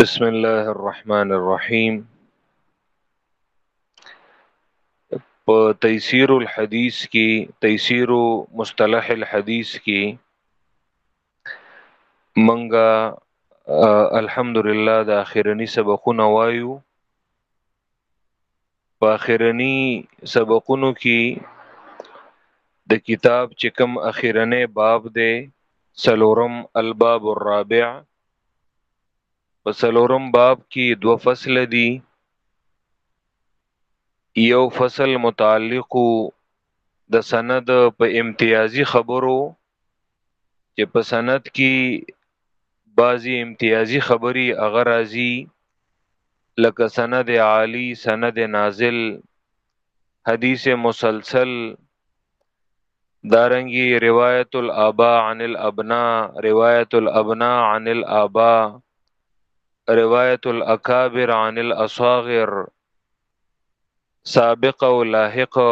بسم الله الرحمن الرحیم په تیسیر الحدیث کې تیسیر مصطلح الحدیث کې منګه الحمدلله د اخرنی سبقونه وایو په اخرنی سبقونو کې د کتاب چې کوم اخرنه باب دی سلورم الباب الرابع په سلورم باب کې دو فصل دي یو فصل متعلق د سند په امتیازي خبرو چې په سند کې بعضی امتیازی خبری اغه راځي لکه سند عالی سند نازل حدیث مسلسل دارنګي روایت الابا عن الابنا روایت الابنا عن الابا روایت الاکابر عن الاصاغر سابقه او لاحقه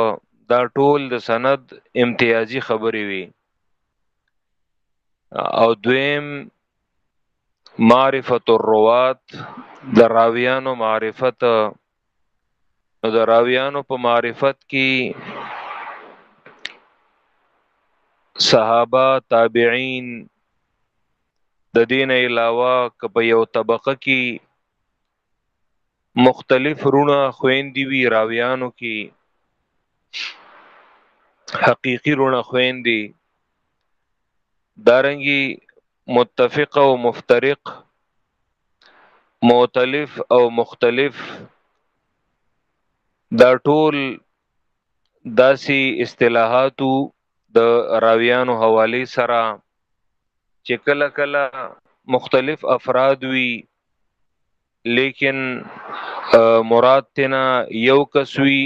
دا ټول د سند امتیازی خبرې وي او دویم معرفت الروات د راویانو معرفت نو د راویانو په معرفت کې صحابه تابعین د دین علاوه که په یو طبقه کې مختلف رونه خويندې وی راویانو کې حقيقي رونه خويندې دارنګي متفق او مفترق مؤتلف او مختلف دا ټول داسي اصطلاحاتو د راویانو حوالی سره چې کله کله مختلف افراد وي لیکن مراد تینا یو کس وی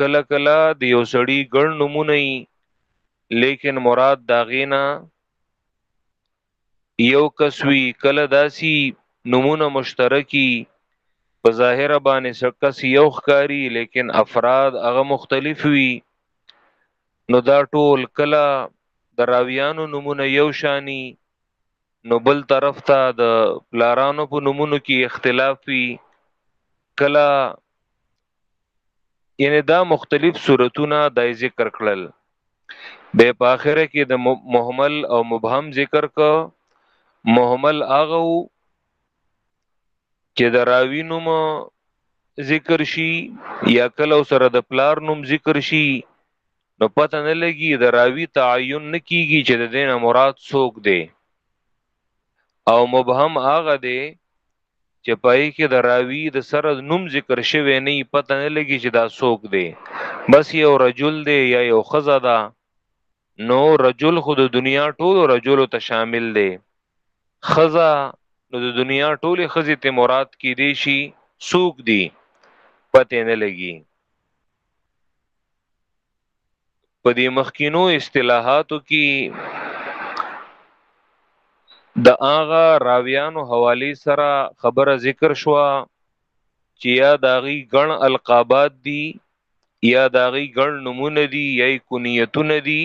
کله کله د یو سړی ګڼ نمونه ای لیکن مراد دا غینا یو کس وی کله داسی نمونه مشترکی په ظاهر باندې سکس یو ښکاری لیکن افراد هغه مختلف وی نو دا ټول کله دراویانو نمونه یو شانی نو بل طرف ته د پلارانو په نومونو کې اختلاف وي کله یعنی دا مختلف صورتونه د ذکر کړل به په اخره کې د محمل او مبهم ذکر ک محمل اغه چې د راوی نوم ذکر شي یا کله سره د پلار نوم ذکر شي نو پته نه لګي د راوی تعین نه کیږي چې د دینه مراد څوک دی او مبهم هغه دی چې پای کې د راوی د سره نوم ذکر شوی نه پته نه لګي چې دا څوک دی بس یو رجل دی یا یو خزه ده نو رجل خو د دنیا ټول رجل ته شامل دی خزه نو د دنیا ټول خزه ته مراد کې دی شي څوک دی پته نه لګي په دې مخکینو اصطلاحاتو کې د آغا راویانو حوالی سره خبره ذکر شوا چې یا داغي ګڼ القابات دي یا داغي ګڼ نمونه دي یا کنیتونه دي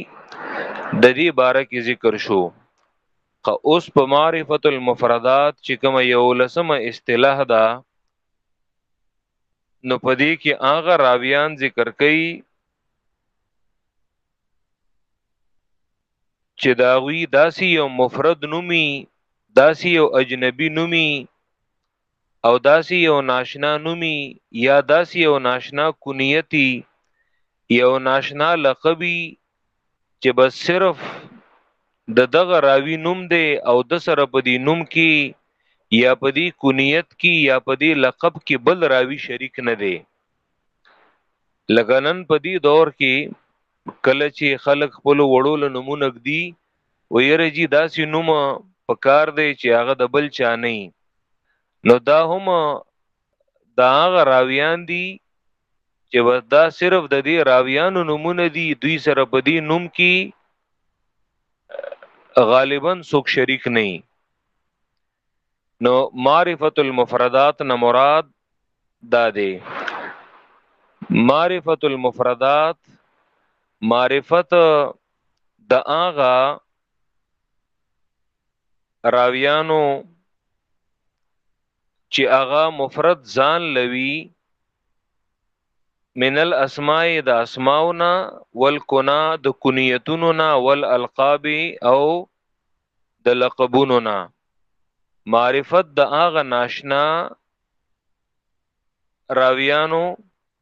د دې باره کې ذکر شو که اوس په معرفت المفردات چې کوم یو لسمه اصطلاح ده نو پدې کې هغه راویان ذکر کړي چې داوی داسي یو مفرد نومي داسي یو اجنبي نومي او داسي یو ناشنا نومي یا داسي یو ناشنا کنیتی یو ناشنا لقبی چې بس صرف د دغه راوی نوم دی او د سره په دې نوم کې یا په دې کونیت کې یا په دې لقب کې بل راوی شریک نه دی لګنن په دې دور کې کله چې خلک خپل وړو له نمونه ګدي ویره جی داسې نوم په کار دی چې هغه د بل چا نه نو دا هم دا هغه راویان دي چې بس دا صرف د دې راویانو نمونه دي دوی سره په دې نوم کې غالبا څوک شریک نه نو معرفت المفردات نه مراد دا دی معرفت المفردات معرفت د آغا راویانو چې هغه مفرد ځان لوي من الاسماء د اسماونا والکنا د کنیتونو نا والالقاب او د لقبونو نا معرفت د هغه ناشنا راویانو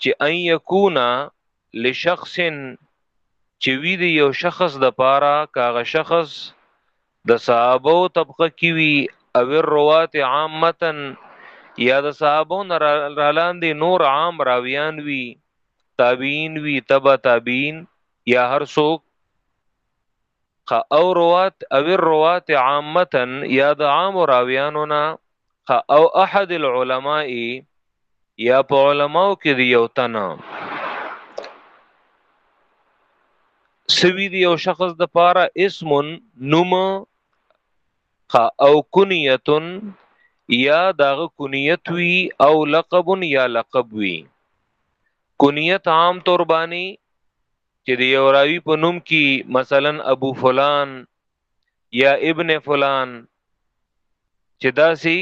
چې ان یکون لشخص چې وی دی یو شخص د پاره کاغه شخص د صحابه او طبقه کی وی او روات عامه یا د صحابه نه رالاندې نور عام راویان وی تابعین وی تبع تابعین یا هر څوک خ او روات او الروات عامتا یا د عام راویانو نه خ او احد العلماء یا په علماو کې دی یو تنه سوی دی یو شخص د پاره اسم نوم خ او کنیتن یا داغه کنیت وی او لقب یا لقب وی کنیت عام تور باندې چې د یو راوی په نوم کې مثلا ابو فلان یا ابن فلان چې داسي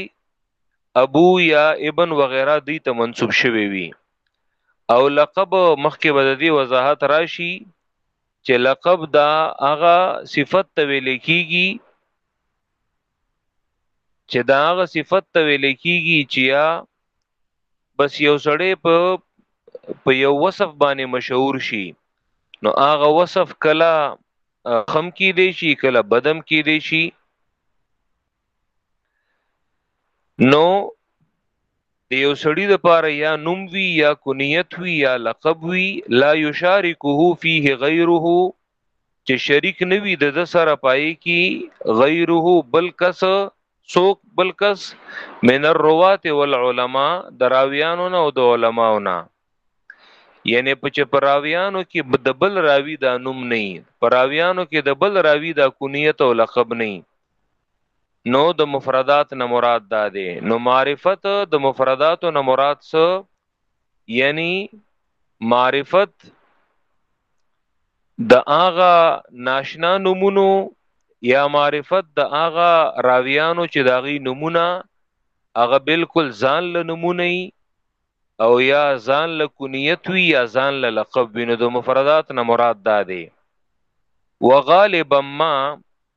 ابو یا ابن وغیرہ دوی ته منسوب شوی وي او لقب مخکې بددي وضاحت راشي چې لقب دا هغه صفت ته ویل کیږي چې دا هغه صفت ته ویل کیږي چې یا بس یو سړی په په یو وصف باندې مشهور شي نو هغه وصف کله خم کې دی شي کله بدم کې دی شي نو د یو سړی د پاره یا نوم وی یا کنیت وی یا لقب وی لا یشارکه فیه غیره چې شریک نه وي د سره پای کی غیره بل کس سوک بل کس من الروات والعلماء دراویانو نه او د علماو نه یعنی په چې پراویانو کې د بل راوی دا نوم نه پراویانو کې د بل راوی دا کنیت او لقب نه نو د مفردات نه مراد دا دی نو معرفت د مفردات نه مراد څه یعنی معرفت د هغه ناشنا نمونو یا معرفت د هغه راویانو چې داغي نمونه هغه بالکل ځان له نمونه او یا ځان له کنیت وی یا ځان له لقب وینو د مفردات نه مراد ده دی وغالبا ما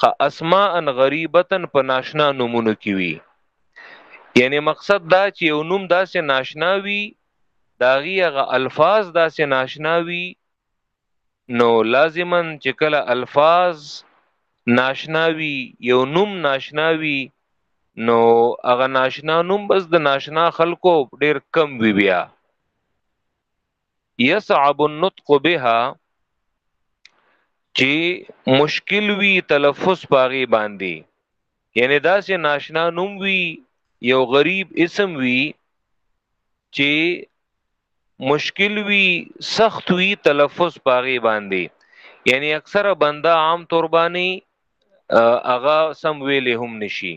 خ اسماء غریبه په ناشنا نومونو کې وي یعنی مقصد دا چې یو نوم داسې ناشنا وي داغي هغه الفاظ داسې ناشنا وي نو لازما چې کله الفاظ ناشنا وي یو نوم ناشنا وي نو هغه ناشنا نوم بس د ناشنا خلکو ډیر کم وی بیا يصعب النطق بها چې مشکل وی تلفظ پاغي باندې یعنی دا سه ناشنا نوم وی یو غریب اسم وی چې مشکل وی سخت وی تلفظ پاغي باندې یعنی اکثر بنده عام تور باندې اغا سم ویلې هم نشي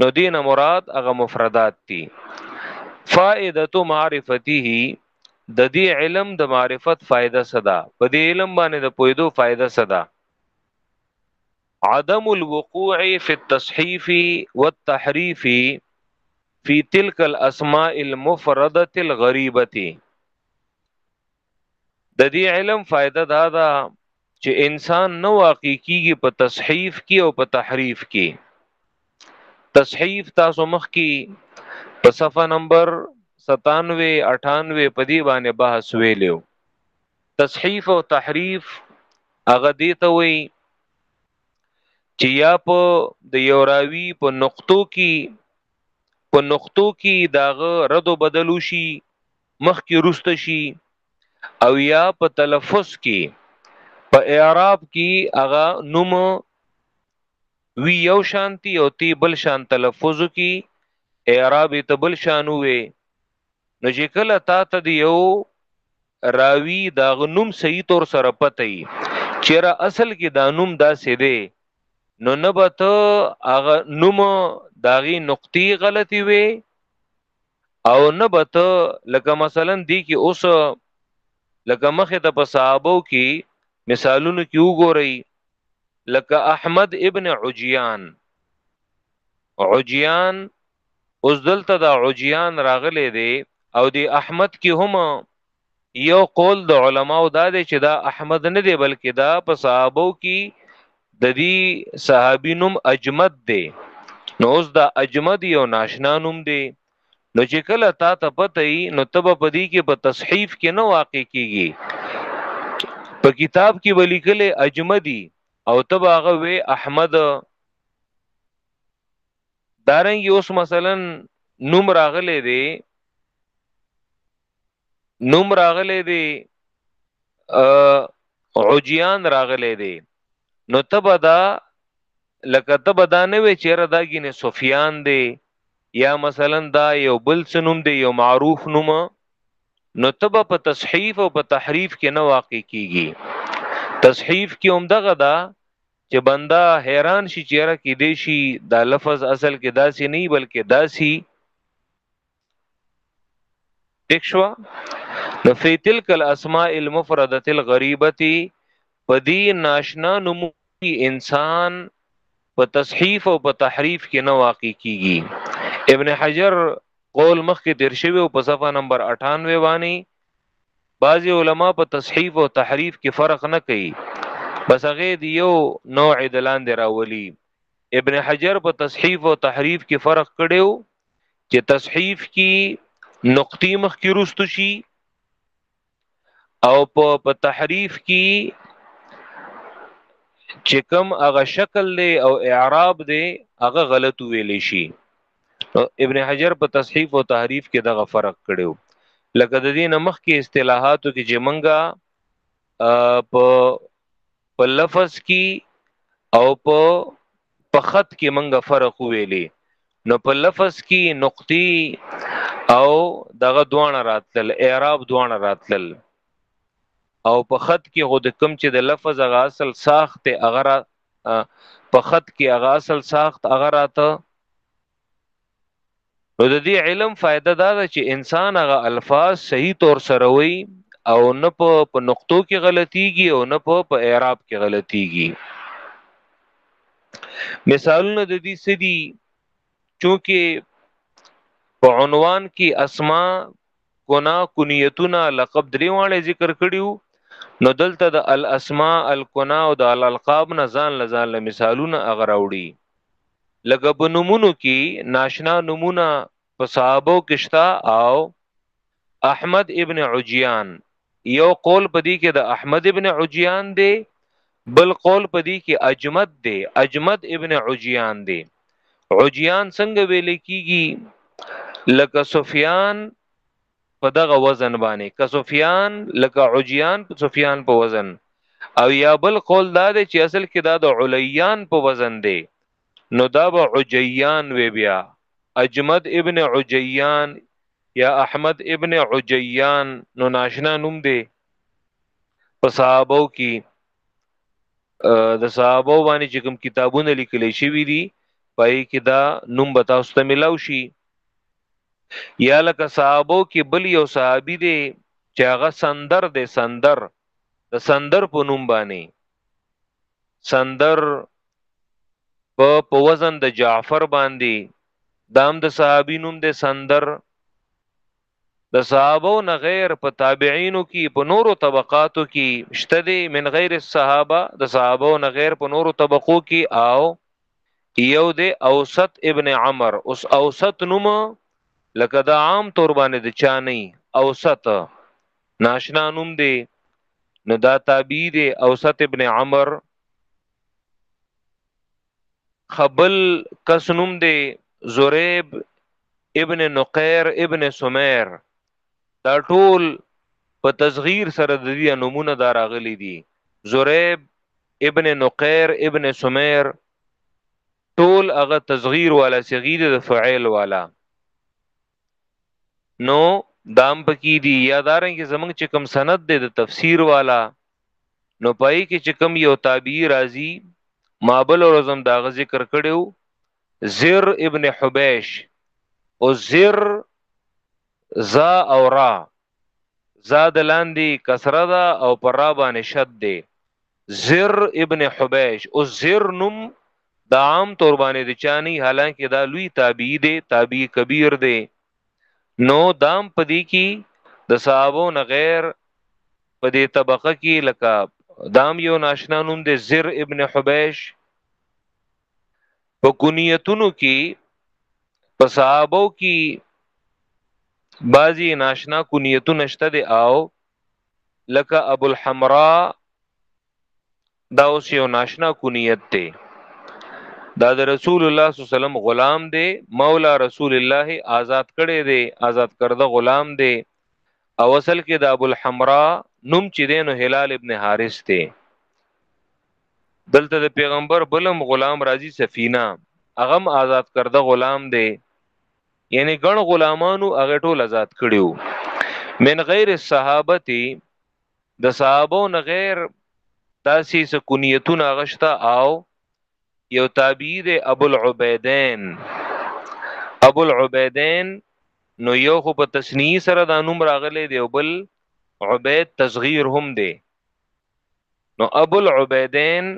نو دینه مراد هغه مفردات دي فائده معرفته د دې علم د معرفت فائدہ صدا په دې علم باندې د پویدو فائدہ صدا عدم الوقوع في التصحيف والتحريف في تلك الاسماء المفرده الغريبه د دې علم فائدہ دا ده چې انسان نو واقع کیږي په تصحیف کې او په تحریف کې تصحیف تاسو مخ کې په صفه نمبر 97 98 په دې باندې بحث ویلو تصحیف او تحریف هغه دی ته وایي چې یا په د یو راوی په نقطو کې په نقطو کې داغه رد او بدل وشي مخ کې روسته شي او یا په تلفظ کې په اعراب کې هغه نوم وی یو شانتی او تی بل شان تلفظ کی اعراب ته بل شان وې نو چې کله تا ته دی یو راوی دا غنوم صحیح طور سره پته ای چیرې اصل کې دا نوم دا سیده نو نبته هغه نوم داغي نقطې غلطي وي او نه به ته لکه مثلا دی کې اوس لکه مخه ته په صحابو کې مثالونو کې وګورئ لکه احمد ابن عجیان عجیان اوس دلته دا عجیان راغلی دی او دی احمد کې هم یو قول د علماو دا دی چې دا احمد نه دی بلکې دا په صحابو کې د دې صحابي نوم اجمد دی نو اوس دا اجمد یو ناشنا نوم دی نو چې کله تا ته پته ای نو تب په دې کې په تصحیف کې نه واقع کیږي په کتاب کې ولیکل اجمدی او تب هغه وی احمد دارنګ اوس مثلا نوم راغلی دی نوم راغلی دی عجیان راغلی دی نو تبه دا لکه تبه دا نه وی چیرې دا ګینه سفیان دی یا مثلا دا یو بل سنوم دی یو معروف نوم نو تبه په تصحیف او په تحریف کې نه واقع کیږي تصحیف کې هم دغه دا چې بندا حیران شي چیرې کې دی شي دا لفظ اصل کې داسي نه بلکې داسي ټیک شو نو فی تلک الاسماء المفرده الغریبه پدی ناشنا نمونی انسان په تصحیف او په تحریف کې نه واقع کیږي ابن حجر قول مخ کې تیر شوی او په صفحه نمبر 98 وانی بعضی علما په تصحیف او تحریف کې فرق نه کوي بس هغه دی یو نوع دلان دی راولي ابن حجر په تصحیف او تحریف کې فرق کړیو چې تصحیف کی نقطی مخ کی رستو شي او په تحریف کی چې کم هغه شکل دی او اعراب دی هغه غلط ویل شي ابن حجر په تصحیف او تحریف کې دغه فرق کړو لکه د دې نمخ کې اصطلاحاتو کې جمنګا په په لفظ کی او په په خط کې منګه فرق ویلې نو په لفظ کې نقطې او دغه دوانه راتل اعراب دوانه راتل او په خط کې خود کم چې د لفظ هغه اصل ساخت هغه په خط کې هغه اصل ساخت هغه راته نو د دې علم فائدہ دا ده چې انسان هغه الفاظ صحیح طور سره وایي او نه په نقطو کې غلطيږي او نه په په اعراب کې غلطيږي مثالونه د دې سدي چونکه په عنوان کې اسماء کنا کنیتونه لقب درې واړه ذکر کړیو نو دلته د الاسماء الکنا او د الالقاب نه ځان لزان له مثالونه اغراوړي لکه په نمونو کې ناشنا نمونه په صحابو کې شتا او احمد ابن عجیان یو قول پدی کې د احمد ابن عجیان دی بل قول پدی کې اجمد دی اجمد ابن عجیان دی عجیان څنګه ویل کیږي لکه سفیان په دغه وزن باندې که سفیان لکه عجیان په سفیان په وزن او یا بل قول دا دی چې اصل کې دا د علیان په وزن دی نو دا به عجیان وی بیا اجمد ابن عجیان یا احمد ابن عجیان نو ناشنا نوم دی په صحابو کې د صحابو باندې چې کوم کتابونه لیکل شوی دي پای کې دا نوم به تاسو ته ملاو شي یا لکه صحابو کې بل یو صحابي دی چې هغه سندر دی سندر د سندر په نوم باندې سندر په په وزن د جعفر باندې دام د صحابي نوم د سندر د صحابه نه غیر په تابعینو کې په نورو طبقاتو کې شته دي من غیر الصحابه د صحابه نه غیر په نورو طبقو کې او یو د اوسط ابن عمر اوس اوسط نوم لکه دا عام تور باندې د چا نه اوسط ناشنا نوم دی نو دا تابعی دی اوسط ابن عمر خبل کس نوم دی زریب ابن نقیر ابن سمیر دا ټول په تصغیر سره د دې نمونه دا راغلي دي زریب ابن نقیر ابن سمیر ټول هغه تصغیر والا صغیر د فعیل والا نو دام پکې دي یا دارنګ زمنګ چې کوم سند دی د تفسیر والا نو پای کې چې کوم یو تابعی راضی مابل ورزم دا غ ذکر کړو زر ابن حبیش او زر زا او را زاد لاندی کسره ده او پر را باندې شد دی زر ابن حبیش او زر نم دا عام طور باندې د چانی حالانکه دا لوی تابعی دی تابعی کبیر دی نو دام پدی کی د دا صحابو نه غیر پدی طبقه کی لکه دام یو ناشنا نوم دی زر ابن حبیش په کنیتونو کې په صحابو کې بعضی ناشنا کنیتونه شته دی او لکه ابو الحمراء دا اوس یو ناشنا کنیت دی دا د رسول الله صلی الله علیه وسلم غلام دی مولا رسول الله آزاد کړي دی آزاد کرده غلام دی او اصل کې د ابو الحمراء نوم چې دی نو هلال ابن حارث دی دلته د پیغمبر بلم غلام راضی سفینه اغم آزاد کرده غلام دی یعنی ګڼ غلامانو هغه ټول آزاد کړیو من غیر الصحابه د صحابو نه غیر تاسی سکونیتون غشتا او یو تابعی دی ابو العبیدین ابو العبیدین نو یو خو په تسنی سره دا نوم راغلی دی او بل عبید تصغیر هم دی نو ابو العبیدین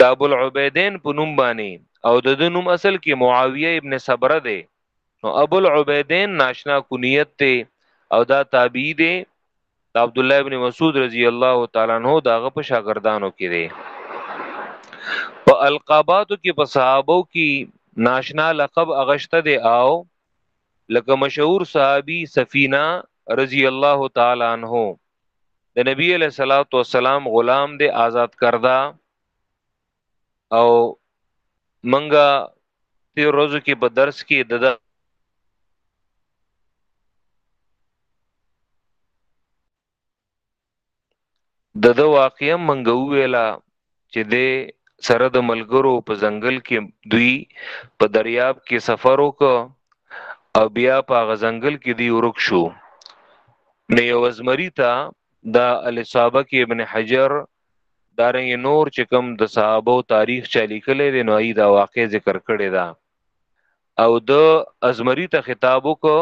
د ابو العبیدین په نوم باندې او د د نوم اصل کې معاویه ابن صبره دی نو ابو العبیدین ناشنا کنیت دی او دا تابعی دی د عبد الله ابن مسعود رضی الله تعالی عنہ داغه په شاګردانو کې دی په القاباتو کې په صحابو کې ناشنا لقب اغشته دی او لکه مشهور صحابي سفینه رضی الله تعالی عنہ د نبی علیہ الصلوۃ والسلام غلام دی آزاد کردا او منګه تیر روزو کې په درس کې د د د واقعیا منګو ویلا چې د سره د ملګرو په ځنګل کې دوی په دریاب کې سفر وکړ او بیا په غزنګل کې دی ورک شو نو یو ازمری ته دا الاصابه کې ابن حجر دارنګ نور چې کوم د صحابه تاریخ چا لیکلې دی نو ای دا واقع ذکر کړی دا او د ازمری ته خطاب وکړو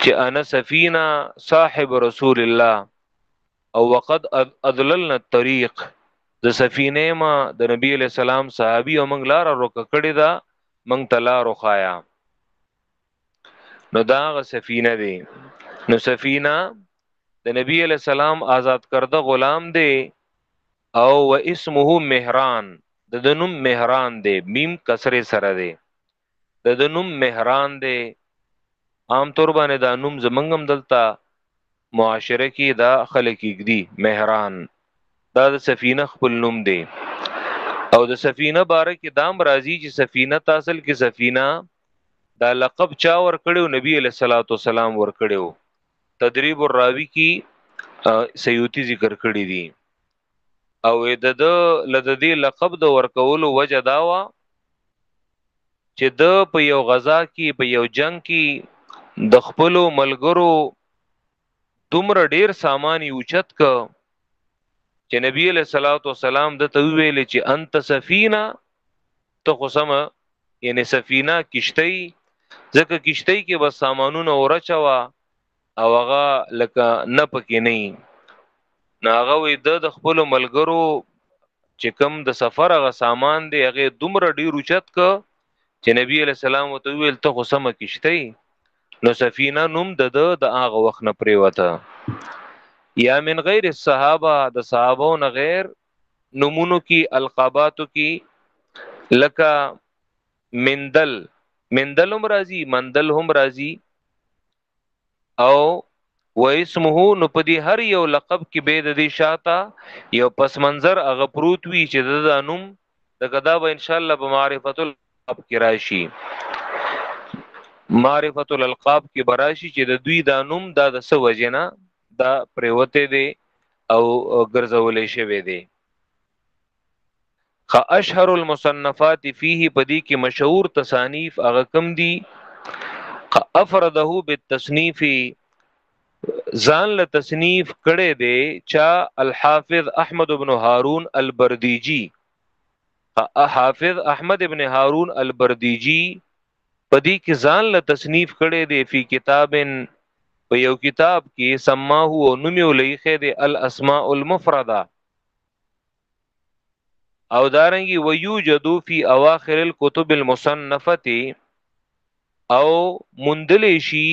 چې انا سفینا صاحب رسول الله او وقد اذللنا الطريق د سفینه ما د نبی علی السلام صحابي او موږ لار روک کړی دا موږ ته لار وخایا نو دا غ سفینه دی نو سفینه د نبی علی السلام آزاد کرده غلام دی او و اسمه مهران د دنم مهران دی میم کسره سره دی د د نوم مهران دی عام طور باندې دا نوم زمنګ هم دلته معاشره کې دا خلک کېږدي مهران دا د سفینه خپل نوم دی او د سفینه باره کې دام راځي چې سفینه تاسل کې سفینه دا لقب چا ور کړو نبی علیہ الصلوۃ والسلام ور کړو تدریب الراوی کی سیوتی ذکر کړی دی او د د لددی لقب د ورکولو وجه دا و چې د په یو غزا کې په یو جنگ کې د خپل ملګرو دومره ډیر سامان یې اوچت ک چې نبی له صلوات و سلام د ته ویل چې انت سفینه ته خو سم یعنی سفینه کشتی ځکه کشتی کې بس سامانونه ورچوا او هغه لکه نه پکې نه ناغه وي د خپل ملګرو چې کم د سفر هغه سامان دی هغه دومره ډیر اوچت ک چې نبی علی السلام وته ویل ته خو سم کیشته نو سفینه نوم د د هغه وخت نه پریوته یا من غیر الصحابه د صحابه نه غیر نمونو کی القاباتو کی لکا مندل مندل هم راضی مندل هم راضی او و اسمه نو په دې هر یو لقب کې به د دې شاته یو پس منظر هغه پروت وی چې د دانوم د کدا به ان شاء الله په معرفت الاب کې راشي معرفت الالقاب کې براشي چې د دوی دانوم دا د سو وجنه دا پریوته دی او ګرځولې شوی دی خ اشهر المصنفات فيه پدی کې مشهور تصانیف هغه کم دي خ افرده بالتصنیف ځان له تصنیف کړي دي چا الحافظ احمد ابن هارون البردیجی حافظ احمد ابن هارون البردیجی پدی کې ځان له تصنیف کړي دي فی کتابن په یو کتاب کې سماه او نومي ولې خې دي الاسماء المفرده او دارنګي ويوجد في اواخر الكتب المصنفه او مندل شي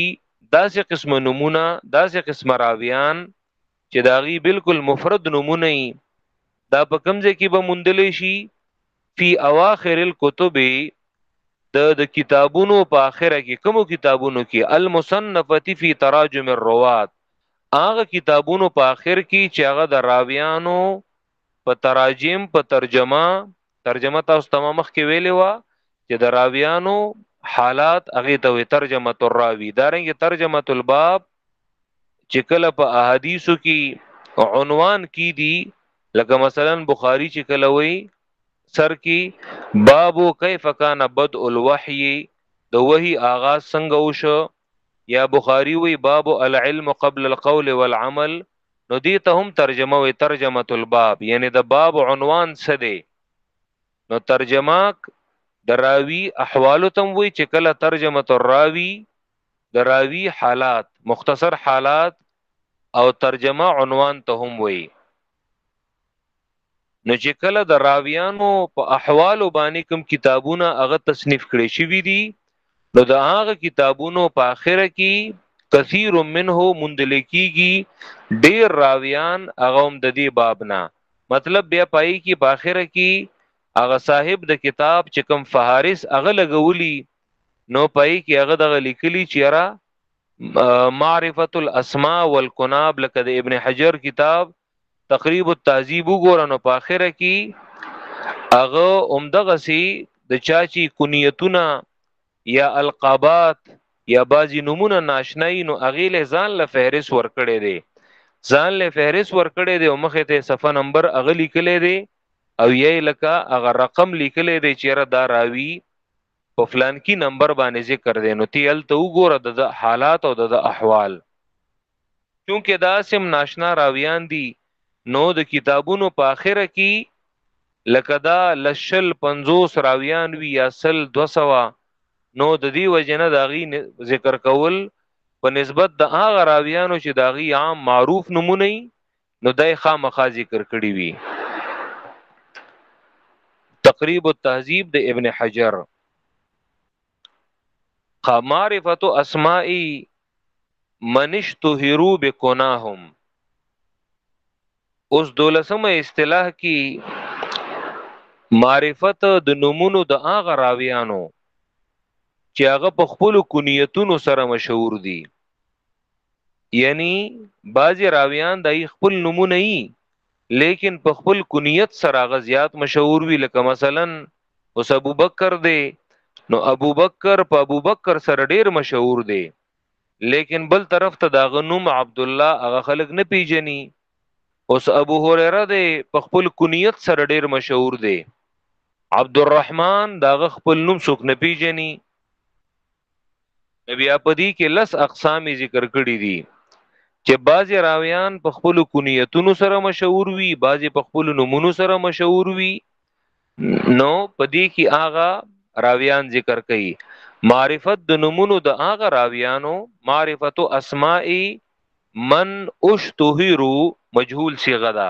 داسې قسم نمونه داسې قسم راويان چې داغي بالکل مفرد نمونه دا په کمزه کې به مندل شي في اواخر الكتب د د کتابونو په اخره کې کومو کتابونو کې المصنفه فی تراجم الروات هغه کتابونو په اخر کې چې هغه د راویانو په تراجم په ترجمه ترجمه تاسو ته مخ کې ویلې و چې د راویانو حالات هغه ته وي ترجمه الراوی دارنګ ترجمه الباب چې کله په احادیثو کې عنوان کې دي لکه مثلا بخاری چې کله وي سر کې بابو کیف کان بدء الوحی د وحی آغاز څنګه وشو یا بخاری وی باب العلم قبل القول والعمل نو دی ته هم ترجمه وی ترجمه الباب یعنی د باب عنوان څه دی نو ترجمه دراوی احوال تم وی چې کله ترجمه الراوی دراوی حالات مختصر حالات او ترجمه عنوان ته هم وی نو چې کله د راویانو په احوالو باندې کوم کتابونه هغه تصنیف کړي شوی دي نو د هغه کتابونو په اخره کې کثیر منه مندل کیږي ډیر راویان هغه هم د دې باب نه مطلب بیا پای کې په اخره کې هغه صاحب د کتاب چې کوم فهارس هغه لګولی نو پای کې هغه دغه لیکلی چې را معرفت الاسماء والکناب لکه د ابن حجر کتاب تقریب التهذیب وګوره نو په اخره کې هغه عمدغه سي د چاچی کنیتونه یا القابات یا بازی نمونه ناشنای نو اغه له ځان له فهرست ورکړي دي ځان له فهرست ورکړي دي او مخه ته صفه نمبر اغه لیکلې دي او یې لکه اغه رقم لیکلې دي چیرې دا راوي په فلانکی نمبر باندې ذکر دی نو تی ال ته وګوره د حالات او د احوال چونکه دا سم ناشنا راویان دي نو د کتابونو په اخره کې لکه دا لشل 50 راویان وی یا سل 200 نو د دې وجنه دا غي ذکر کول په نسبت د هغه راویانو چې دا غي عام معروف نمونه نو دای خامخا ذکر کړی وی تقریب التهذیب د ابن حجر معرفت اسمائی منشتهرو بکناهم اوس دولسمه اصطلاح کی معرفت د نمونو د اغه راویانو چې هغه په خپل کنیتونو سره مشهور دي یعنی بعضی راویان د خپل نمونه ای لیکن په خپل کنیت سره غزيات مشهور وی لکه مثلا اوس ابو بکر دی نو ابو بکر په ابو بکر سره ډیر مشهور دی لیکن بل طرف ته دا غنوم عبد الله هغه خلک نه پیژني اوس ابو هريره دی په خپل کنیت سره ډیر مشهور دی عبد الرحمن دا خپل نوم څوک نه پیژني بیا په دې کې لس اقسام ذکر کړی دي چې بعضی راویان په خپل کنیتونو سره مشهور وي بعضی په خپل نمونو سره مشهور وي نو په دې کې آغا راویان ذکر کړي معرفت د نمونو د آغا راویانو معرفت اسماء من اشتهرو مجهول صيغه ده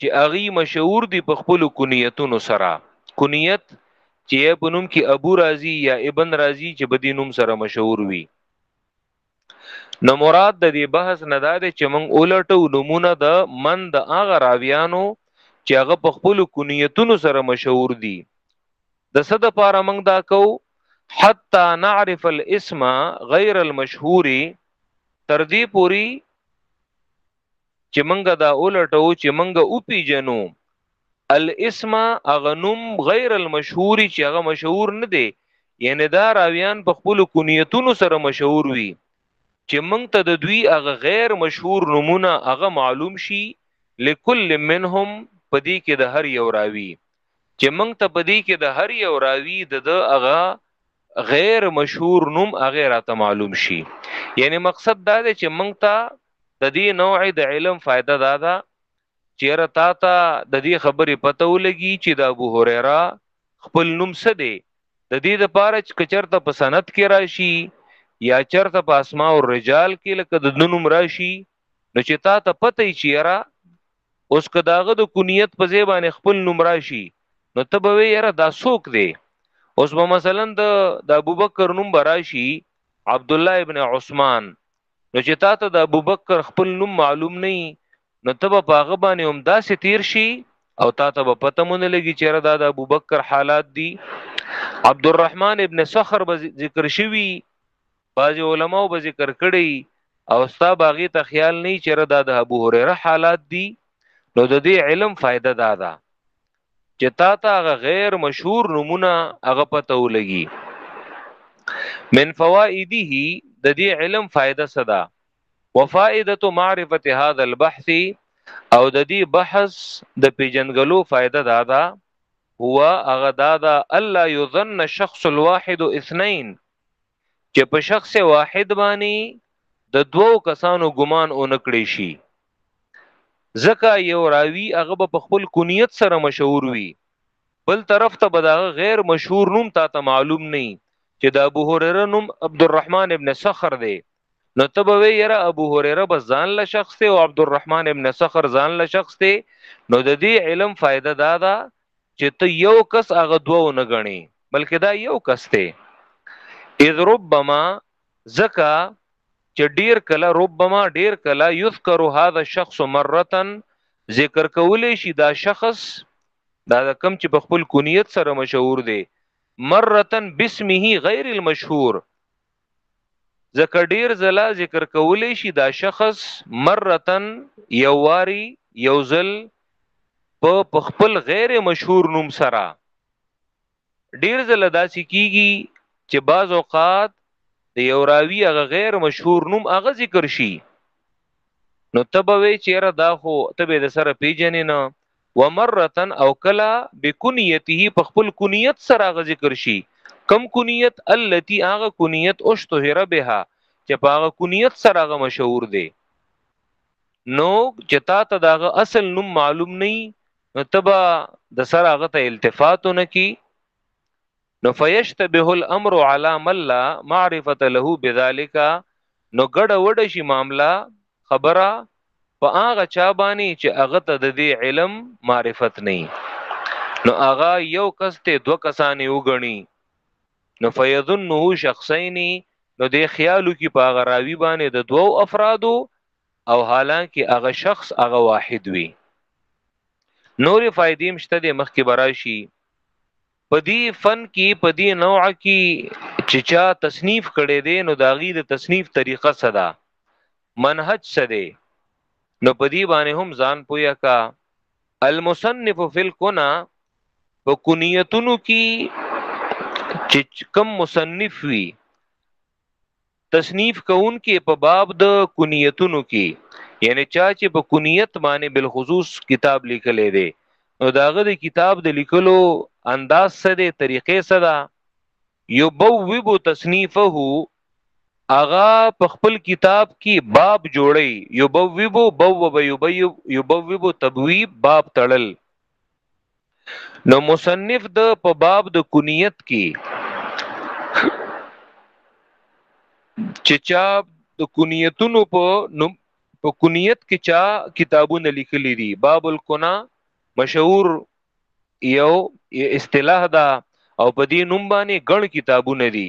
چې اغي مشهور دي په خپل کنیتونو سره کنیت چې په نوم کې ابو رازی یا ابن رازی چې په دې نوم سره مشهور وي نو مراد د دې بحث نه دا دی چې موږ اولټو نمونه د من د هغه راویانو چې هغه په خپل کنیتونو سره مشهور دي د صد پاره موږ دا کو حتا نعرف الاسم غیر المشهور تر دې پوری چې منګه دا اولټو چې منګه او پیجنو الاسم اغنم غیر المشهور چې هغه مشهور نه دی یعنی دا راویان په خپل کنیتونو سره مشهور وي چې موږ ته د دوی هغه غیر مشهور نمونه هغه معلوم شي لکل منهم پدې کې د هر یو راوی چې موږ ته پدې کې د هر یو راوی د هغه غیر مشهور نوم هغه راته معلوم شي یعنی مقصد دا دی چې مونږ ته د دې نوع د علم فائدہ دا ده چې را تا ته د دې خبرې پته ولګي چې د ابو هريره خپل نوم څه دی د دې د پاره چې کچرته په سند کې راشي یا چرته په اسماء او رجال کې لکه د نوم راشي نو چې تا ته پته یې چیرې اوس که داغه د کنیت په ځای باندې خپل نوم راشي نو ته به یې را دا سوک دی اوس به مثلا د د ابوبکر نوم براشي عبد الله ابن عثمان نو چې تا ته د ابوبکر خپل نوم معلوم نه نو ته به پاغه باندې هم داسې تیر شي او تا ته به پته مونږ لګي چې را د ابوبکر حالات دي عبدالرحمن ابن صخر به ذکر شوی بعضی علماو به ذکر کړی او ستا باغی ته خیال نه چر دا د ابو هريره حالات دي نو د دې علم فائدہ دا ده چې تا ته هغه غیر مشهور نمونه هغه پته ولګي من فوائده د دې علم فائدہ صدا وفائده معرفت هذا البحث او د دې بحث د پیجنګلو فائدہ دا ده هو هغه دا ده الله یظن شخص الواحد اثنين چې په شخص واحد باندې د دوو کسانو ګمان او نکړي شي زکه یو راوی هغه په خپل کنیت سره مشهور وي بل طرف ته بداغه غیر مشهور نوم تا ته معلوم نه چې د ابو هريره نوم عبدالرحمن ابن صخر دی نو ته به یره ابو هريره به ځان له شخص ته او عبدالرحمن ابن صخر ځان له شخص ته نو د دې علم فائدہ دا ده چې ته یو کس هغه دوه نه غني بلکې دا یو کس دی اذ ربما زکا چې ډیر کله ربما ډیر کله یذکر هذا الشخص مره ذکر کولی شي دا شخص دا کم چې په خپل کونیت سره مشهور دی مره باسمه غیر المشهور ځکه ډیر زلا ذکر کولی شي دا شخص مرتن یو واری یو ځل په خپل غیر مشهور نوم سره ډیر زلا داسې کیږي چې بعض اوقات د یو راوی هغه غیر مشهور نوم هغه ذکر شي نو تبوي چیرې دا خو تبه د سره پیجنې نه ومرة او کله بکنيته په خپل کنيت سره هغه ذکر شي کم کنيت التي هغه کنيت اشتهر بها چې په هغه کنيت سره هغه مشهور دی نو چې تا ته داغه اصل نوم معلوم نه نو تبا د سره هغه ته التفات نه کی نو فيشتبه الامر علی من لا معرفة له بذلک نو ګډه وډه شي معامله، خبره، په هغه چا باندې چې هغه ته د دې علم معرفت نه وي نو هغه یو کس ته دوه کسان وګڼي نو فیظنه شخصین نو د خیالو کې په هغه راوي باندې د دوو افرادو او حالانکه هغه شخص هغه واحد وي نورې فائدې مشته د مخکې براشي په دې فن کې په دې نوع کې چې چا تصنیف کړي دي نو دا غي د تصنیف طریقه صدا منهج سده نو په دې باندې هم ځان پویا کا المصنف فی الکنا په کنیتونو کې چې کم مصنف وي تصنیف کوونکې په باب د کنیتونو کې یعنی چا چې په کنیت باندې بالخصوص کتاب لیکلې دی نو داغه د کتاب د لیکلو انداز څه دی طریقې څه ده یبوب تصنیفه اغا په خپل کتاب کې باب جوړي یبوب بوب یبوب یبوب تبویب باب تړل نو مصنف د په باب د کنیت کې چې چا د کنیتونو په نوم په کنیت کې چا کتابونه لیکلي دي باب الکنا مشهور یو اصطلاح ده او په دې نوم باندې ګڼ کتابونه دي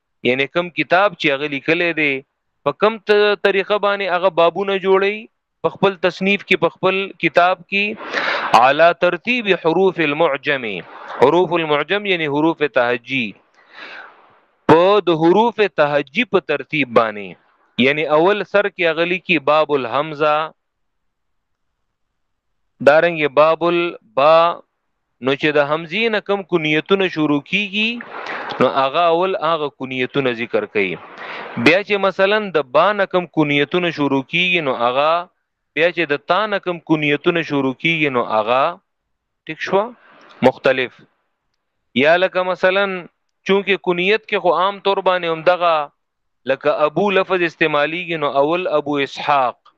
یعنی کم کتاب چې هغه لیکلې دی په کم طریقه باندې هغه بابونه جوړي په خپل تصنیف کې په خپل کتاب کې اعلی ترتیب حروف المعجم حروف المعجم یعنی حروف تهجی په د حروف تهجی په ترتیب باندې یعنی اول سر کې اغلی کې باب الحمزه دارنګ باب البا نو چې د حمزه نه کم کنیتونه شروع کیږي نو هغه اول هغه کنیتونه ذکر کوي بیا چې مثلا د با نه کم کنیتونه شروع کیږي نو هغه بیا چې د تا نه کم کنیتونه شروع کیږي نو هغه ټیک شو مختلف یا لکه مثلا چونکه کنیت کې خو عام طور باندې هم دغه لکه ابو لفظ استعمالیږي نو اول ابو اسحاق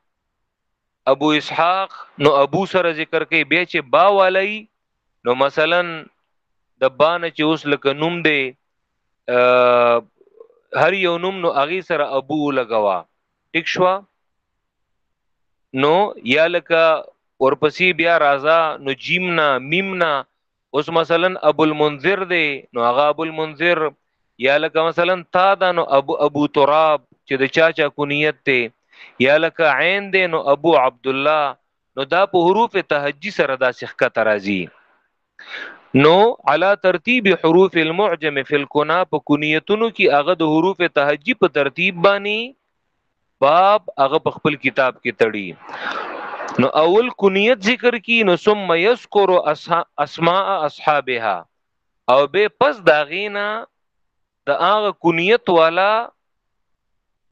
ابو اسحاق نو ابو سره ذکر کوي بیا چې با والای نو مثلا د بان چې اوس لکه نوم دی هر یو نوم نو اغي سره ابو لګوا ټیک شو نو یا لکه ورپسې بیا رازا نو جیمنا میمنا اوس مثلا ابو المنذر دی نو هغه ابو المنذر یا لکه مثلا تا دا نو ابو ابو تراب چې د چا چا کونیت ته یا لکه عین دی نو ابو عبد الله نو دا په حروف تهجی سره دا سخکه ترازی نو علا ترتیب حروف المعجم فی الکنا په کونیتونو کې هغه د حروف تهجی په ترتیب باندې باب هغه په خپل کتاب کې تړي نو اول کنیت ذکر کی نو ثم یذکر اسماء اصحابها او به پس دا غینا د هغه کنیت والا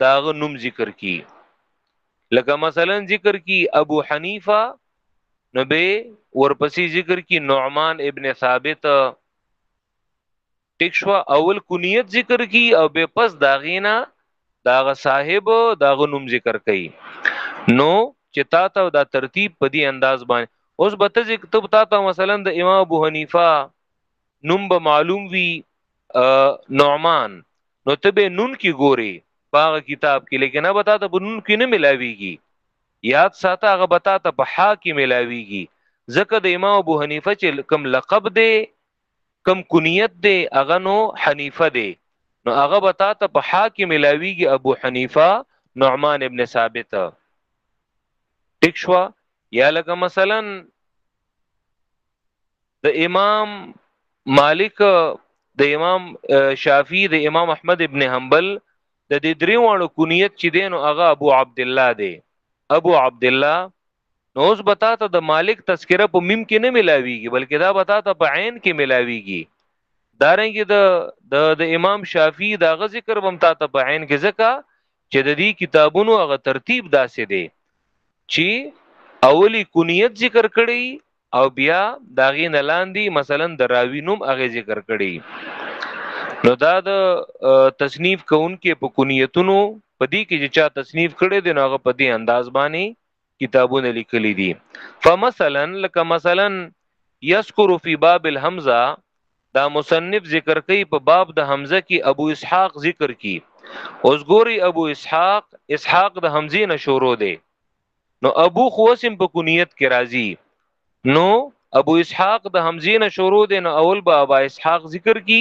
داغه نوم ذکر کی لکه مثلا ذکر کی ابو حنیفه نو به ورپسې ذکر کی نعمان ابن ثابت ټیک شو اول کنیت ذکر کی او به پس داغینا داغه صاحب داغه نوم ذکر کئ نو چې تا ته دا ترتیب په دې انداز باندې اوس به ته ذکر ته تا ته مثلا د امام ابو حنیفه نوم به معلوم وی نعمان نو ته به نون کی ګوري باغ کتاب کې لیکن ابا تا ته بنون کې نه ملاويږي یاد ساته هغه بتا ته په حا کې ملاويږي ځکه د امام ابو حنیفه چې کم لقب دی کم کنیت دی هغه نو حنیفه دی نو هغه به تا ته په حاکم ملاویږي ابو حنیفه نعمان ابن ثابت ټیک شو یا لکه مثلا د امام مالک د امام شافعی د امام احمد ابن حنبل د دې دریوانو کنیت چې دین او هغه ابو عبد الله دی ابو عبد الله نو اوس به تا ته د مالک تذکره په میم کې نه ملاویږي بلکې دا به تا ته په عین کې ملاویږي دارنګ د د د امام شافعي دا غ ذکر بم تا ته په عین کې ځکه چې د دې کتابونو هغه ترتیب داسې دی چې اولی کنیت ذکر کړي او بیا داغې نه لاندې مثلا د راوی نوم هغه ذکر کړي نو دا د تصنیف کوونکې په کنیتونو په دې کې چې چا تصنیف کړي دی نو هغه په دې انداز باندې کتابونه لیکلي دي فمثلا لکه مثلا یذکر فی باب الحمزه دا مصنف ذکر کوي په باب د حمزه کې ابو اسحاق ذکر کی اوس ګوري ابو اسحاق اسحاق د حمزه نشورو دی نو ابو خوسم په کنیت کې راځي نو ابو اسحاق د حمزه نه شروع دي نو اول به ابا اسحاق ذکر کی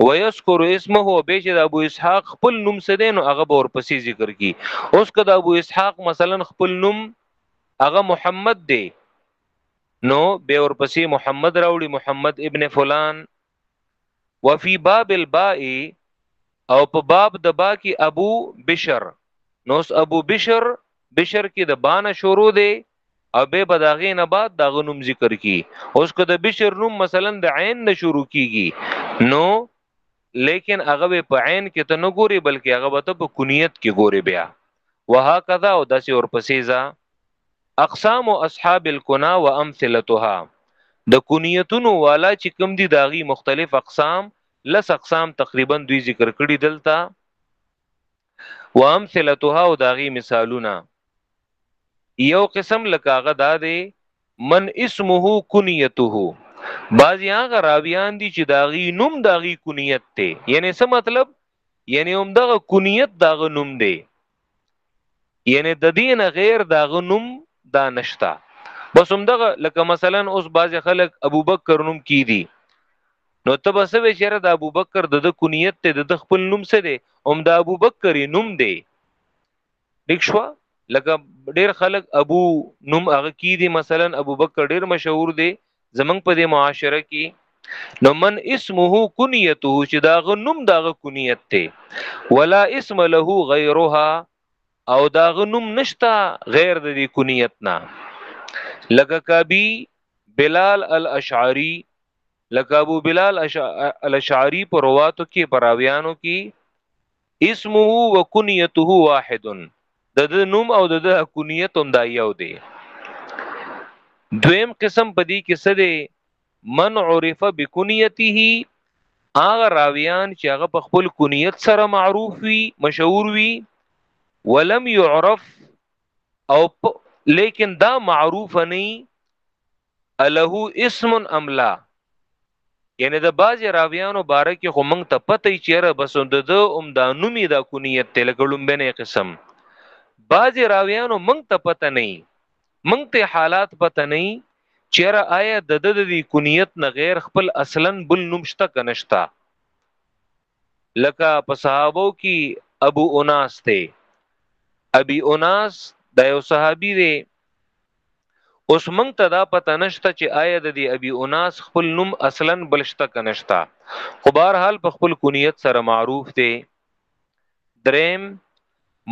ويذكر اسمه او به چې د ابو اسحاق خپل نوم څه دي نو هغه به ورپسې ذکر کی اوس که د ابو اسحاق مثلا خپل نوم هغه محمد دی نو به ورپسې محمد راوړي محمد ابن فلان وفي باب الباء او په باب د با کې ابو بشر نوس ابو بشر بشر کې د بانه شروع دی او به بداغه نه بعد دا غنوم ذکر کی اوس که د بشر نوم مثلا د عین نه شروع کیږي نو لیکن هغه په عین کې ته نه ګوري بلکې هغه به ته په کنیت کې ګوري بیا وهکذا او داسې ورپسې ځه اقسام اصحاب الکنا وامثلتها د کنیتونو والا چې کوم دي داغي مختلف اقسام لس اقسام تقریبا دوی ذکر کړي دلته وامثلتها او داغي مثالونه یو قسم لکاغه دا دی من اسمه کنیته بعضی هغه راویان دي چې داغي نوم داغي کنیت ته یعنی څه مطلب یعنی هم دغه کنیت دغه نوم دی یعنی د دین غیر دغه نوم دا نشتا بس هم دغه لکه مثلا اوس باز خلک ابوبکر نوم کی دی نو ته بس وی چیرې د ابوبکر د کنیت ته د خپل نوم سره دی هم د ابوبکر نوم دی ټیک شو لکه ډیر خلک ابو نوم هغه کی دي مثلا ابو بکر ډیر مشهور دی زمنګ په دې معاشره کې نو من اسمه کنیته چې دا غ نوم دا غ کنیت ته ولا اسم له غیرها او دا غ نوم نشتا غیر د دې کنیت نه لکه کابی بلال الاشعری لکه ابو بلال الاشعری پر رواتو کې پراویانو کې اسمه وکنیته واحد د د نوم او د د کنیت هم دا یو دی دویم قسم پدی کې څه دی من عرف بکنیته هغه راویان چې هغه په خپل کنیت سره معروف وي مشهور وي ولم يعرف او لیکن دا معروف نه اله اسم ام لا یعنی د باز راویانو باره کې خو مونږ ته پته چیرې بس د د ام دا نومي دا کونیت ته لګړم بنه قسم باز راویانو مونږ ته پته نه مونږ ته حالات پته نه چیرې آیا د د د کونیت نه غیر خپل اصلا بل نوم شته کنهشتا لکه په صحابو کې ابو اناس ته ابي اناس د یو صحابي دی اوس مونږ ته دا پته نشته چې آیا د دې ابي اناس خپل نوم اصلا بلشته کنهشتا خو بهر حال په خپل کونیت سره معروف دی دریم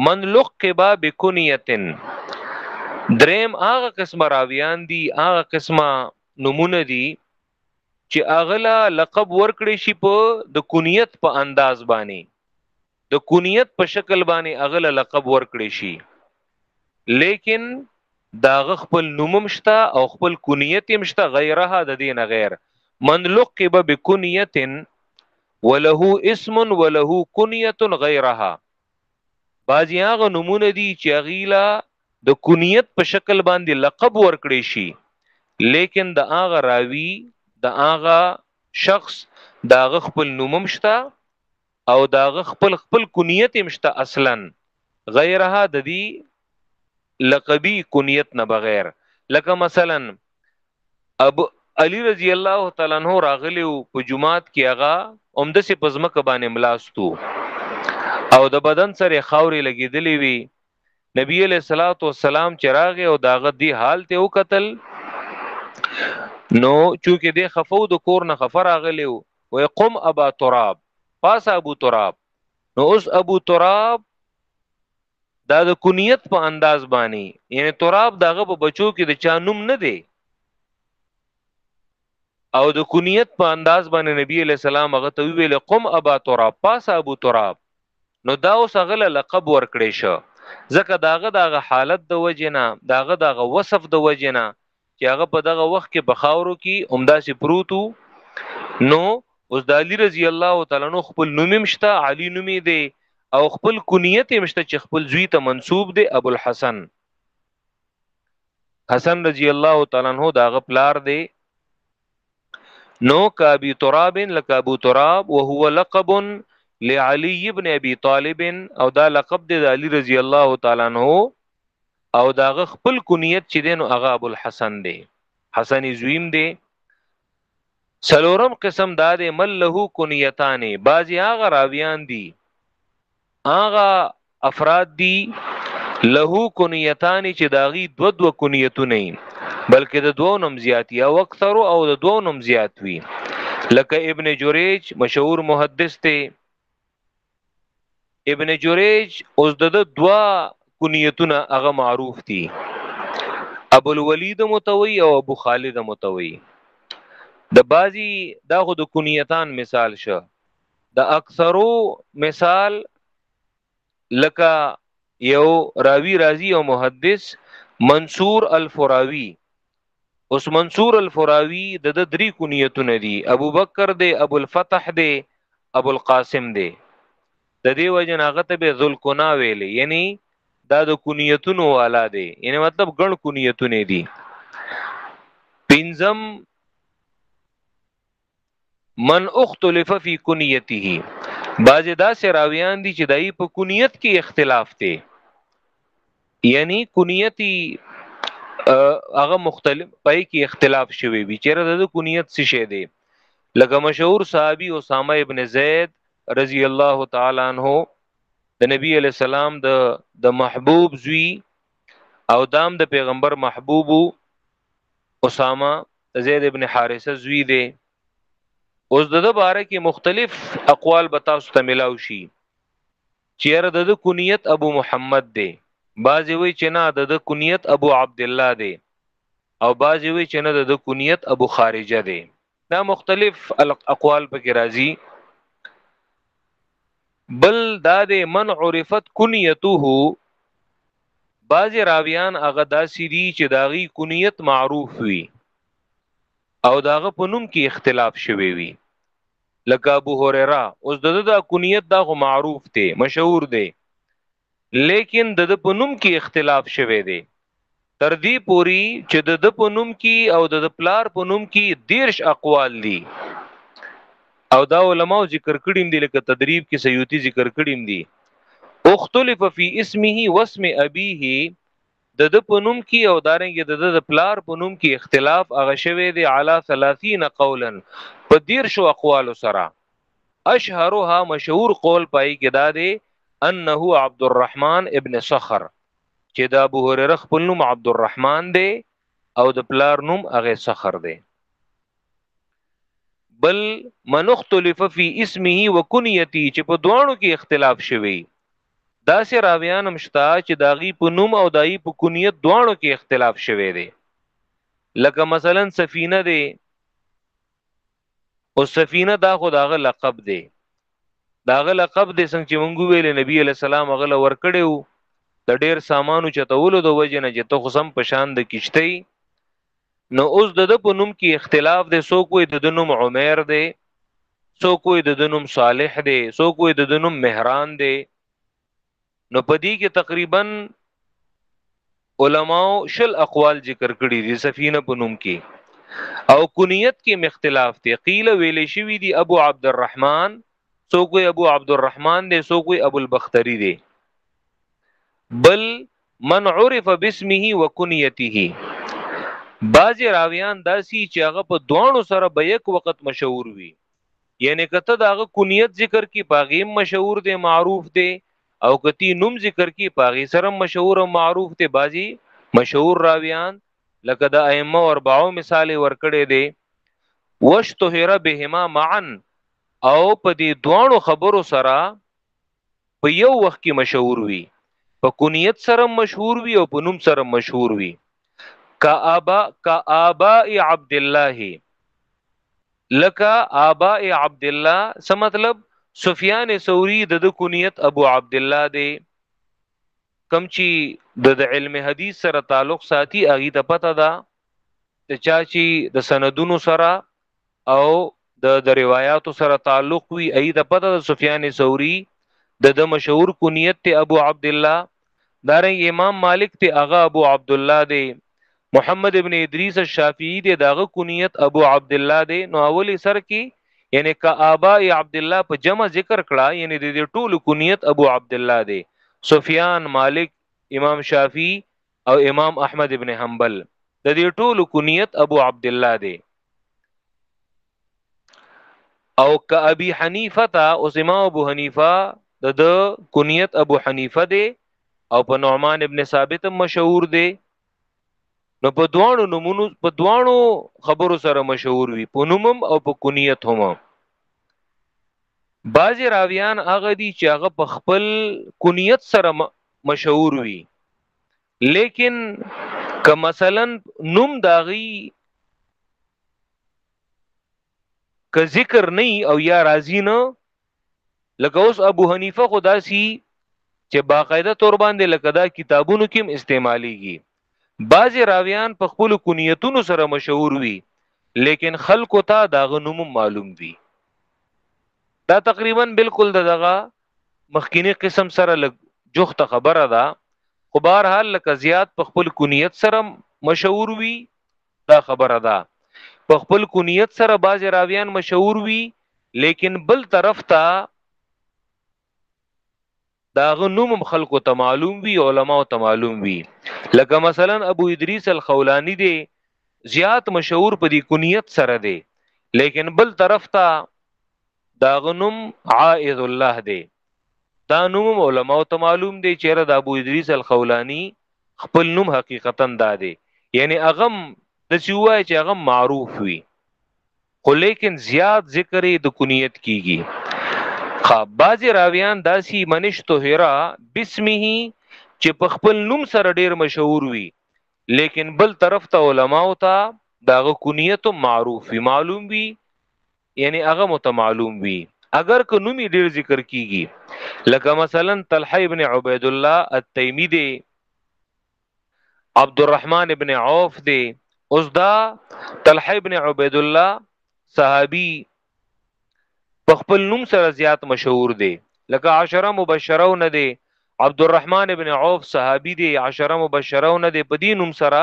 من لقبا بکنیتن دریم هغه قسمه راویان دي هغه قسمه نمونه دي چې اغلا لقب ورکړي شي په د کنیت په انداز باندې د کنیت په شکل باندې اغلا لقب ورکړي شي لیکن دا خپل نومم شته او خپل کنیت هم شته غیره د دین غیر من لقب بکنیت وله اسم وله کنیت غیرها بعضی هغه نمونه دي چې اغیلا د کنیت په شکل باندې لقب ورکړي شي لیکن د هغه راوی د هغه شخص د هغه خپل نومم شته او د هغه خپل خپل کنیت هم شته اصلا غیرها د دې لقبی کنیت نه بغیر لکه مثلا ابو علی رضی الله تعالی عنہ راغلی په جمعات کې هغه اومده سي پزمک باندې ملاستو او د بدن سره خاوري لګیدلی وی نبی علیہ الصلات والسلام چراغ او داغه دی حال ته وکتل نو چونکه د خفو د کور نه خفر اغلی و قم ابا تراب پاس ابو تراب نو اوس ابو تراب دا د کنیت په انداز باندې یعنی تراب دغه په بچو کې د چا نوم نه دی او د کنیت په انداز باندې نبی علیہ السلام هغه ته ویل قم ابا تراب پاس ابو تراب نو دا اوس هغه لقب ورکړې شو ځکه داغه داغه حالت د وجنه داغه داغه وصف د وجنه چې هغه په دغه وخت کې په خاورو کې همداسې پروتو نو اوس د علی رضی الله تعالی نو خپل نومیم شته علی نومې دی او خپل کنیت هم شته چې خپل زوی ته منسوب دی ابو الحسن حسن رضی الله تعالی عنہ داغه پلار دی نو کابی تراب لک ابو تراب وهو لقب لعلی ابن ابي طالب او دا لقب دی د علی رضی الله تعالی عنہ او د هغه خپل کنیت چې دینو هغه ابو الحسن دی حسن زویم دی سلورم قسم دا دی مل له کنیتان بعضی هغه راویان دی هغه افراد دی له کنیتان چې داغي دو دو کنیتونه بلکې د دوه نوم زیات یا اکثر او د دوه نوم زیات وي لکه ابن جریج مشهور محدث ته ابن جریج اوس د دوا کنیتونه هغه معروف دي ابو الولید متوي او ابو خالد متوي د بازي دا خو د کنیتان مثال شه د اکثرو مثال لکه یو راوی رازی او محدث منصور الفراوی اوس منصور الفراوی د د درې کنیتونه دي ابو بکر دی ابو الفتح دی ابو القاسم دی د دې وجن هغه ته به ذل کنا ویل یعنی دا د کنیتونو والا دی یعنی مطلب ګڼ کنیتونه دي پنځم من اختلف فی کنیته بعضی دا سراویان دي چې دای په کنیت کې اختلاف دی یعنی کنیتی هغه مختلف پای کې اختلاف شوی وی چیرې د کنیت څه شه دی لکه مشهور صحابي اسامه ابن زید رضی الله تعالی عنہ د نبی علی السلام د د محبوب زوی او دام د پیغمبر محبوبو اسامه د زید ابن حارثه زوی دی اوس د د باره کې مختلف اقوال به تاسو ته ملاو شي چیر د د کنیت ابو محمد دی بعضی وی چې نه د د کنیت ابو عبد الله دی او بعضی وی چې نه د د کنیت ابو خارجه دی دا مختلف اقوال پکې راځي بل دا د من عرفت کنیته بعض راویان هغه داسې دي چې داغي کنیت معروف وي او داغه په نوم کې اختلاف شوی وي لکه ابو هريره اوس دغه د کنیت دا غو معروف دی مشهور دی لیکن د د په نوم کې اختلاف شوه دی تر دې پوری چې د د په نوم کې او د د پلار په نوم کې دیرش اقوال دي او دا علماء ذکر کړیم دي لکه تدریب کې سیوتی ذکر کړیم دي اختلف فی اسمه واسم ابیه د د په نوم کې او دارنګ د د پلار په نوم کې اختلاف هغه شوی دی علی 30 قولا په دیر شو اقوال سره اشهرها مشهور قول پای کې دا دی انه عبد الرحمن ابن صخر چې د ابو هريره خپل نوم عبد الرحمن دی او د پلار نوم هغه صخر دی بل من اختلف فی اسمه وکنیته چې په دوانو کې اختلاف شوی داسې راویان هم شته چې د هغوی په نوم او د هغوی په کنیت دواړو کې اختلاف شوی دی لکه مثلا سفینه دی او سفینه دا خو داغه لقب دی داغه لقب دی څنګه چې مونږ ویل نبی علی السلام غل ور کړو د ډیر سامانو چتولو د وجه نه چې ته خو سم پشان د کشته نو اوس د د په نوم کې اختلاف دی څوک وي د د نوم عمر دی څوک وي د د نوم صالح دی څوک وي د د نوم مهران دی نو په دې کې تقریبا علماو شل اقوال ذکر کړي دي سفینه په نوم کې او کنیت کې مختلاف دي قیل ویل شوی دی ابو عبد الرحمن سو کوئی ابو عبد الرحمن دی سو کوئی ابو البختری دی بل من عرف باسمه وکنیته بعضی راویان داسی چې هغه په دوانو سره به یک وخت مشهور وي یعنی کته داغه کنیت ذکر کی پاغیم مشهور دی معروف دی او کتی نوم ذکر کی پاغی سره مشهور او معروف دی بعضی مشهور راویان لکه د ائمه او اربعو مثال ورکړی دی وشتهر بهما معا او په دې دوانو خبرو سره په یو وخت کې مشهور وي په کنیت سره مشهور وي او په نوم سره مشهور وي کا ابا کا ابا عبد الله لکه ابا عبد الله څه مطلب سفیان ثوری د د کنیت ابو عبد الله دی کم چی د علم حدیث سره تعلق ساتي اغه ته پته ده چې چا چی د سندونو سره او د د روایاتو سره تعلق وی ای د پته د سفیان ثوری د د مشهور کنیت ته ابو عبد الله دارنګ امام مالک ته هغه ابو عبد الله دی محمد ابن ادریس الشافعی دی داغه کنیت ابو عبد الله دی نو اولی سر کې یعنی کا ابا عبد الله په جمع ذکر کړه یعنی د ټولو کنیت ابو عبد الله دی سفیان مالک امام شافعی او امام احمد ابن حنبل د دې ټولو کنیت ابو عبد الله دی او ک ابي حنیفه تا او امام ابو حنیفه د د کنیت ابو حنیفه دی او په نعمان ابن ثابت مشهور دی نو په دوانو نمونو په دوانو خبرو سره مشهور وي په نومم او په کنیت هم بعضی راویان هغه دي چې هغه په خپل کنیت سره مشهور وي لیکن که مثلا نوم داغي که ذکر نه او یا راضی نه لکه اوس ابو حنیفه خدا سی چې باقاعده تور باندې لکه دا کتابونو کې استعماليږي بعضی راویان په خپل کنیتونو سره مشهور وي لیکن خلکو ته داغه نوم معلوم وي دا تقریبا بالکل دغه مخکینی قسم سره لګ جوخت خبره ده خو بهر حال لکه زیات په خپل کنیت سره مشهور وي دا خبره ده په خپل کنیت سره بعضی راویان مشهور وي لیکن بل طرف ته د هغه نوم هم خلکو ته معلوم وي علماو ته معلوم وي لکه مثلا ابو ادریس الخولانی دی زیات مشهور په دې کنیت سره دی لیکن بل طرف ته دا غنوم عائذ الله دی دا نوم علماو ته معلوم دی چیرې د ابو ادریس الخولانی خپل نوم حقیقتا دا دی یعنی اغم د سیوای چې اغم معروف وي خو لیکن زیات ذکر د کنیت کیږي خا بعضی راویان داسی منش طهرا بسمه چې په خپل نوم سره ډیر مشهور وي لیکن بل طرف ته علما او ته داغه کنیت معروف وي معلوم وي یعنی هغه متمعلوم وي اگر که نومي ډیر ذکر کیږي لکه مثلا طلحه ابن عبید الله التیمی دی عبدالرحمن ابن عوف دی اوس دا طلحه ابن عبید الله صحابي په خپل نوم سره زیات مشهور دی لکه عشره مبشره نه دی عبدالرحمن ابن عوف صحابي دی عشره مبشره نه دی په دې نوم سره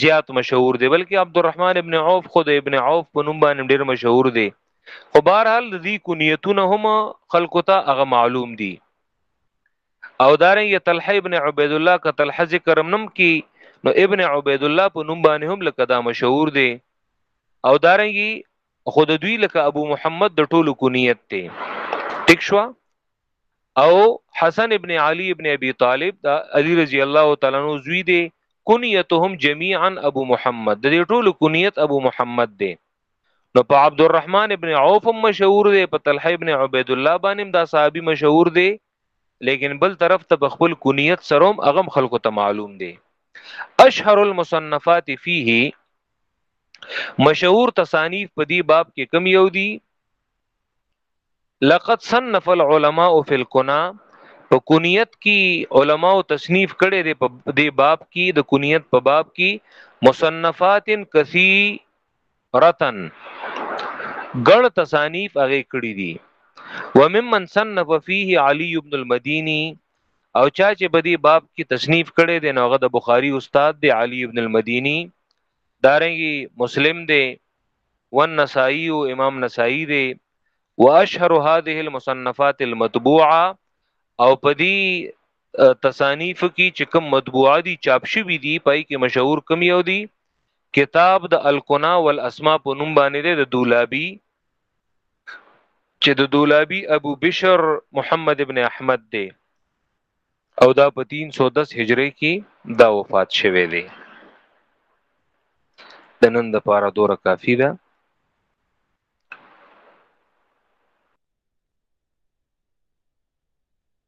زیات مشهور دی بلکې عبدالرحمن ابن عوف خود ابن عوف په نوم باندې ډیر مشهور دی خو بهرحال دې کنیتونه هم خلکو ته هغه معلوم دي او دارنګ طلحه ابن عبید الله که طلحه ذکرم نم کی نو ابن عبید الله په نوم باندې هم لکه دا مشهور دی او دارنګي خود دوی لکه ابو محمد د ټولو کونیت دی ټیک شو او حسن ابن علی ابن ابي طالب دا علی رضی الله تعالی عنہ زوی دی کنیتهم جميعا ابو محمد د دې ټولو کنیت ابو محمد دی نو په عبدالرحمن ابن عوف مشهور دی په طلحه ابن عبید الله باندې دا صحابي مشهور دی لیکن بل طرف ته بخبل کنیت سروم اغم خلکو ته معلوم دی اشهر المصنفات فيه مشهور تصانیف په دی باب کې کم یو دی لقد صنف العلماء في الكنا په کنیت کې علما او تصنیف کړي دي په دې باب کې د کنیت په باب کې مصنفات کثی رتن ګڼ تصانیف هغه کړی دي وممن صنف فيه علي ابن المديني او چا چې بدی باب کې تصنیف کړي دي نوغه د بخاری استاد دی علي ابن المديني دارنګي مسلم دی والنسائی او امام نسائی دی واشهر هذه المصنفات المطبوعه او پدی تصانیف کی چې کوم مطبوعه دي چاپ شوی دي پای کې مشهور کم یو دي کتاب د الکنا والاسماء په نوم باندې دی د دولابي چې د دولابي ابو بشر محمد ابن احمد دی او دا په 310 هجری کې دا وفات شوه دی د نن د پاره دوره کافی ده